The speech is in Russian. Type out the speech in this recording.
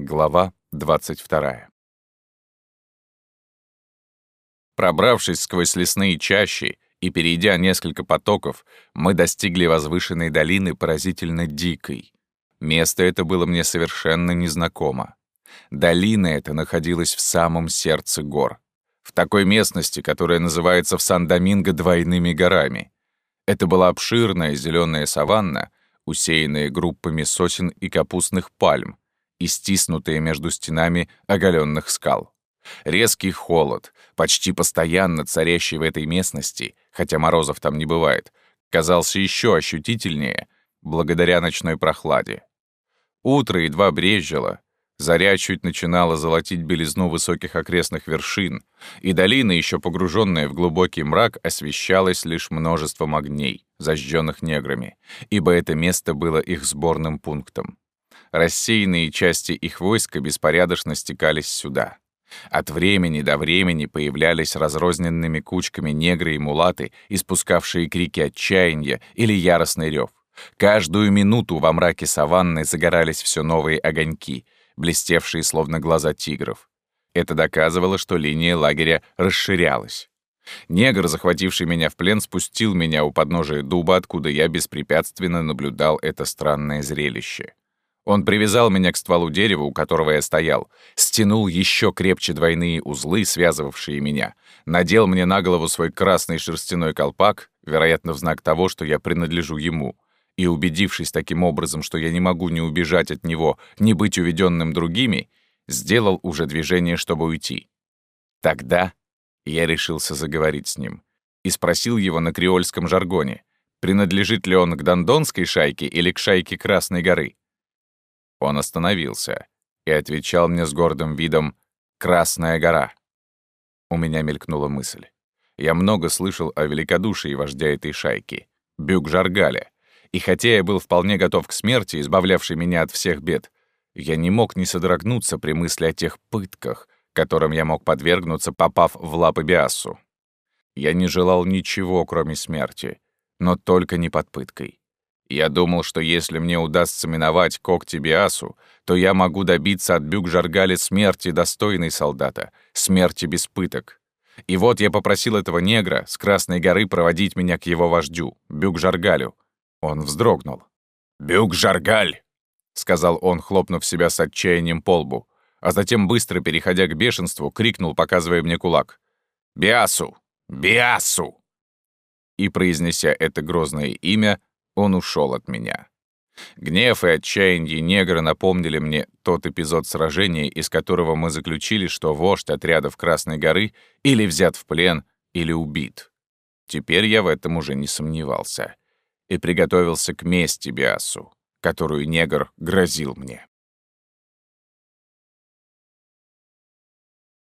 Глава 22. Пробравшись сквозь лесные чащи и перейдя несколько потоков, мы достигли возвышенной долины поразительно дикой. Место это было мне совершенно незнакомо. Долина эта находилась в самом сердце гор. В такой местности, которая называется в Сан-Доминго двойными горами. Это была обширная зеленая саванна, усеянная группами сосен и капустных пальм, и стиснутые между стенами оголенных скал. Резкий холод, почти постоянно царящий в этой местности, хотя морозов там не бывает, казался еще ощутительнее благодаря ночной прохладе. Утро едва брезжило, заря чуть начинала золотить белизну высоких окрестных вершин, и долина, еще погруженная в глубокий мрак, освещалась лишь множеством огней, зажженных неграми, ибо это место было их сборным пунктом рассеянные части их войска беспорядочно стекались сюда. От времени до времени появлялись разрозненными кучками негры и мулаты, испускавшие крики отчаяния или яростный рев. Каждую минуту во мраке саванны загорались все новые огоньки, блестевшие словно глаза тигров. Это доказывало, что линия лагеря расширялась. Негр, захвативший меня в плен, спустил меня у подножия дуба, откуда я беспрепятственно наблюдал это странное зрелище. Он привязал меня к стволу дерева, у которого я стоял, стянул еще крепче двойные узлы, связывавшие меня, надел мне на голову свой красный шерстяной колпак, вероятно, в знак того, что я принадлежу ему, и, убедившись таким образом, что я не могу ни убежать от него, ни быть уведенным другими, сделал уже движение, чтобы уйти. Тогда я решился заговорить с ним и спросил его на креольском жаргоне, принадлежит ли он к Дондонской шайке или к шайке Красной горы. Он остановился и отвечал мне с гордым видом «Красная гора». У меня мелькнула мысль. Я много слышал о великодушии вождя этой шайки, Бюк-Жаргаля, и хотя я был вполне готов к смерти, избавлявшей меня от всех бед, я не мог не содрогнуться при мысли о тех пытках, которым я мог подвергнуться, попав в лапы Биасу. Я не желал ничего, кроме смерти, но только не под пыткой. Я думал, что если мне удастся миновать когти Биасу, то я могу добиться от Бюк-Жаргали смерти достойной солдата, смерти без пыток. И вот я попросил этого негра с Красной горы проводить меня к его вождю, Бюк-Жаргалю. Он вздрогнул. «Бюк-Жаргаль!» — сказал он, хлопнув себя с отчаянием по лбу, а затем, быстро переходя к бешенству, крикнул, показывая мне кулак. «Биасу! Биасу!» И, произнеся это грозное имя, он ушел от меня. Гнев и отчаяние негра напомнили мне тот эпизод сражения, из которого мы заключили, что вождь отрядов Красной горы или взят в плен, или убит. Теперь я в этом уже не сомневался и приготовился к мести Биасу, которую негр грозил мне.